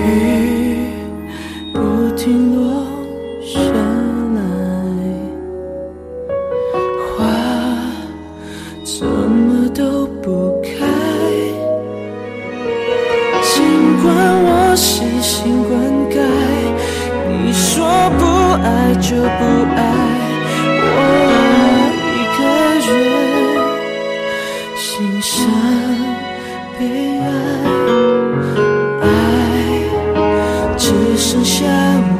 雨不停落下来花怎么都不开尽管我细心灌溉你说不爱就不爱我一个人欣赏悲哀。下